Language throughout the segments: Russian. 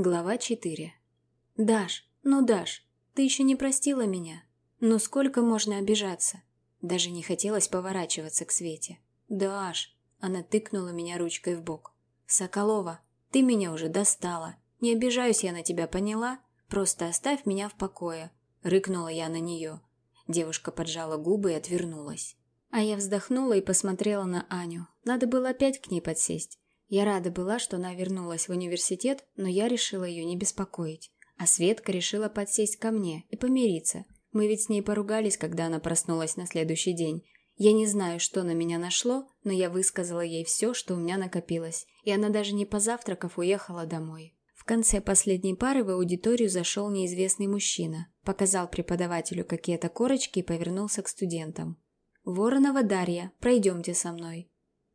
Глава 4. «Даш, ну Даш, ты еще не простила меня? Ну сколько можно обижаться?» Даже не хотелось поворачиваться к Свете. «Даш!» Она тыкнула меня ручкой в бок. «Соколова, ты меня уже достала. Не обижаюсь я на тебя, поняла? Просто оставь меня в покое». Рыкнула я на нее. Девушка поджала губы и отвернулась. А я вздохнула и посмотрела на Аню. Надо было опять к ней подсесть. Я рада была, что она вернулась в университет, но я решила ее не беспокоить. А Светка решила подсесть ко мне и помириться. Мы ведь с ней поругались, когда она проснулась на следующий день. Я не знаю, что на меня нашло, но я высказала ей все, что у меня накопилось, и она даже не позавтракав уехала домой. В конце последней пары в аудиторию зашел неизвестный мужчина, показал преподавателю какие-то корочки и повернулся к студентам. «Воронова Дарья, пройдемте со мной».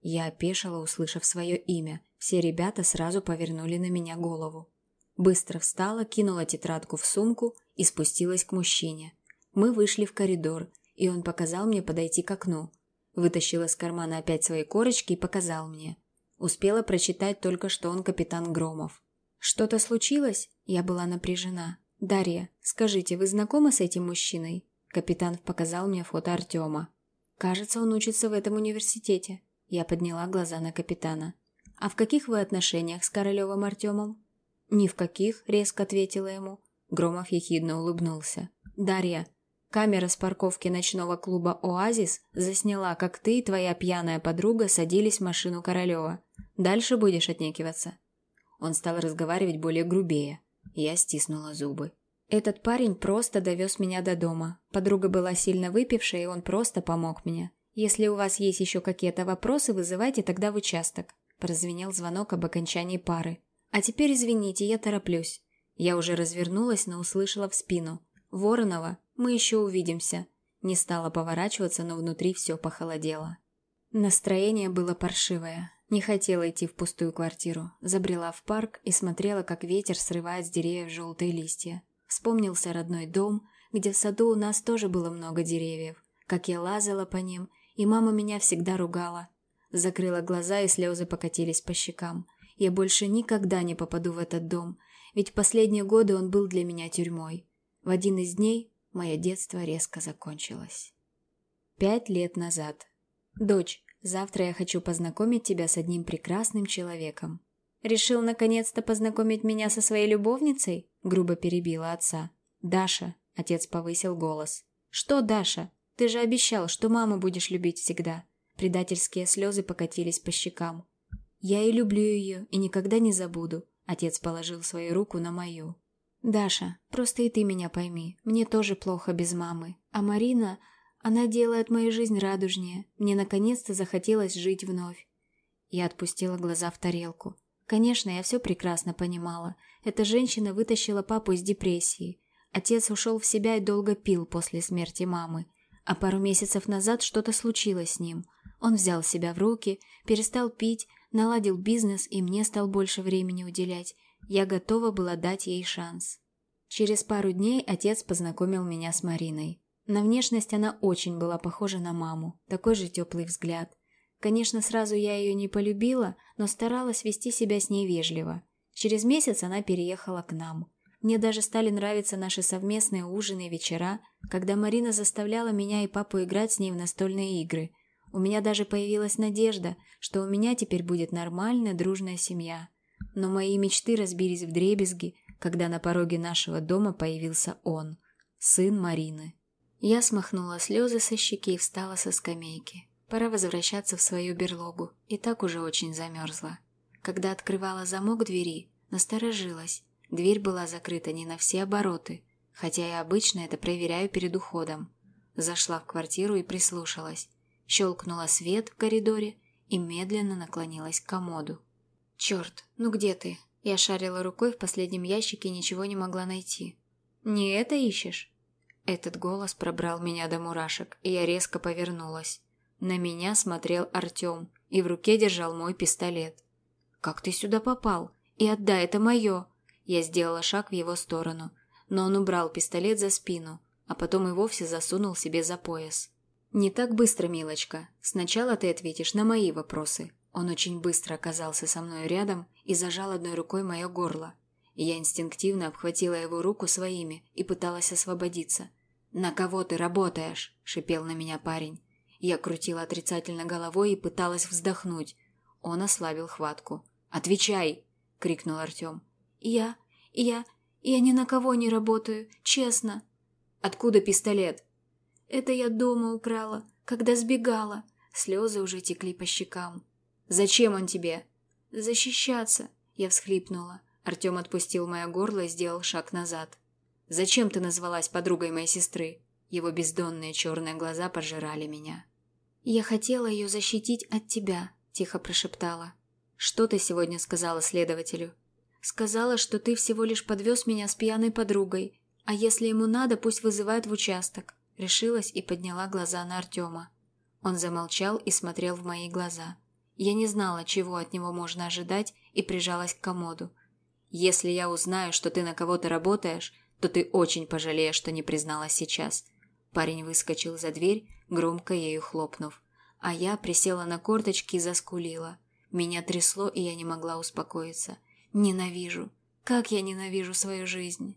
Я опешила, услышав свое имя. Все ребята сразу повернули на меня голову. Быстро встала, кинула тетрадку в сумку и спустилась к мужчине. Мы вышли в коридор, и он показал мне подойти к окну. Вытащил из кармана опять свои корочки и показал мне. Успела прочитать только, что он капитан Громов. «Что-то случилось?» Я была напряжена. «Дарья, скажите, вы знакомы с этим мужчиной?» Капитан показал мне фото Артема. «Кажется, он учится в этом университете». Я подняла глаза на капитана. «А в каких вы отношениях с Королевым Артемом?» «Ни в каких», — резко ответила ему. Громов ехидно улыбнулся. «Дарья, камера с парковки ночного клуба «Оазис» засняла, как ты и твоя пьяная подруга садились в машину Королева. Дальше будешь отнекиваться?» Он стал разговаривать более грубее. Я стиснула зубы. Этот парень просто довез меня до дома. Подруга была сильно выпившая, и он просто помог мне. «Если у вас есть еще какие-то вопросы, вызывайте тогда в участок», – прозвенел звонок об окончании пары. «А теперь извините, я тороплюсь». Я уже развернулась, но услышала в спину. «Воронова, мы еще увидимся». Не стала поворачиваться, но внутри все похолодело. Настроение было паршивое. Не хотела идти в пустую квартиру. Забрела в парк и смотрела, как ветер срывает с деревьев желтые листья. Вспомнился родной дом, где в саду у нас тоже было много деревьев. Как я лазала по ним – и мама меня всегда ругала. Закрыла глаза, и слезы покатились по щекам. Я больше никогда не попаду в этот дом, ведь последние годы он был для меня тюрьмой. В один из дней мое детство резко закончилось. Пять лет назад. «Дочь, завтра я хочу познакомить тебя с одним прекрасным человеком». «Решил наконец-то познакомить меня со своей любовницей?» грубо перебила отца. «Даша», — отец повысил голос. «Что Даша? Ты же обещал, что маму будешь любить всегда. Предательские слезы покатились по щекам. Я и люблю ее, и никогда не забуду. Отец положил свою руку на мою. Даша, просто и ты меня пойми. Мне тоже плохо без мамы. А Марина, она делает мою жизнь радужнее. Мне наконец-то захотелось жить вновь. Я отпустила глаза в тарелку. Конечно, я все прекрасно понимала. Эта женщина вытащила папу из депрессии. Отец ушел в себя и долго пил после смерти мамы. А пару месяцев назад что-то случилось с ним. Он взял себя в руки, перестал пить, наладил бизнес и мне стал больше времени уделять. Я готова была дать ей шанс. Через пару дней отец познакомил меня с Мариной. На внешность она очень была похожа на маму, такой же теплый взгляд. Конечно, сразу я ее не полюбила, но старалась вести себя с ней вежливо. Через месяц она переехала к нам. Мне даже стали нравиться наши совместные ужины и вечера, когда Марина заставляла меня и папу играть с ней в настольные игры. У меня даже появилась надежда, что у меня теперь будет нормальная дружная семья. Но мои мечты разбились в дребезги, когда на пороге нашего дома появился он, сын Марины. Я смахнула слезы со щеки и встала со скамейки. Пора возвращаться в свою берлогу, и так уже очень замерзла. Когда открывала замок двери, насторожилась. Дверь была закрыта не на все обороты, хотя я обычно это проверяю перед уходом. Зашла в квартиру и прислушалась. Щелкнула свет в коридоре и медленно наклонилась к комоду. «Черт, ну где ты?» Я шарила рукой в последнем ящике и ничего не могла найти. «Не это ищешь?» Этот голос пробрал меня до мурашек, и я резко повернулась. На меня смотрел Артем и в руке держал мой пистолет. «Как ты сюда попал? И отдай, это мое!» Я сделала шаг в его сторону, но он убрал пистолет за спину, а потом и вовсе засунул себе за пояс. «Не так быстро, милочка. Сначала ты ответишь на мои вопросы». Он очень быстро оказался со мной рядом и зажал одной рукой мое горло. Я инстинктивно обхватила его руку своими и пыталась освободиться. «На кого ты работаешь?» – шипел на меня парень. Я крутила отрицательно головой и пыталась вздохнуть. Он ослабил хватку. «Отвечай!» – крикнул Артем. «Я... я... я ни на кого не работаю, честно». «Откуда пистолет?» «Это я дома украла, когда сбегала». Слезы уже текли по щекам. «Зачем он тебе?» «Защищаться», – я всхлипнула. Артем отпустил мое горло и сделал шаг назад. «Зачем ты назвалась подругой моей сестры?» Его бездонные черные глаза пожирали меня. «Я хотела ее защитить от тебя», – тихо прошептала. «Что ты сегодня сказала следователю?» «Сказала, что ты всего лишь подвез меня с пьяной подругой, а если ему надо, пусть вызывает в участок». Решилась и подняла глаза на Артема. Он замолчал и смотрел в мои глаза. Я не знала, чего от него можно ожидать, и прижалась к комоду – если я узнаю, что ты на кого-то работаешь, то ты очень пожалеешь, что не призналась сейчас». Парень выскочил за дверь, громко ею хлопнув. А я присела на корточки и заскулила. Меня трясло, и я не могла успокоиться. Ненавижу. Как я ненавижу свою жизнь.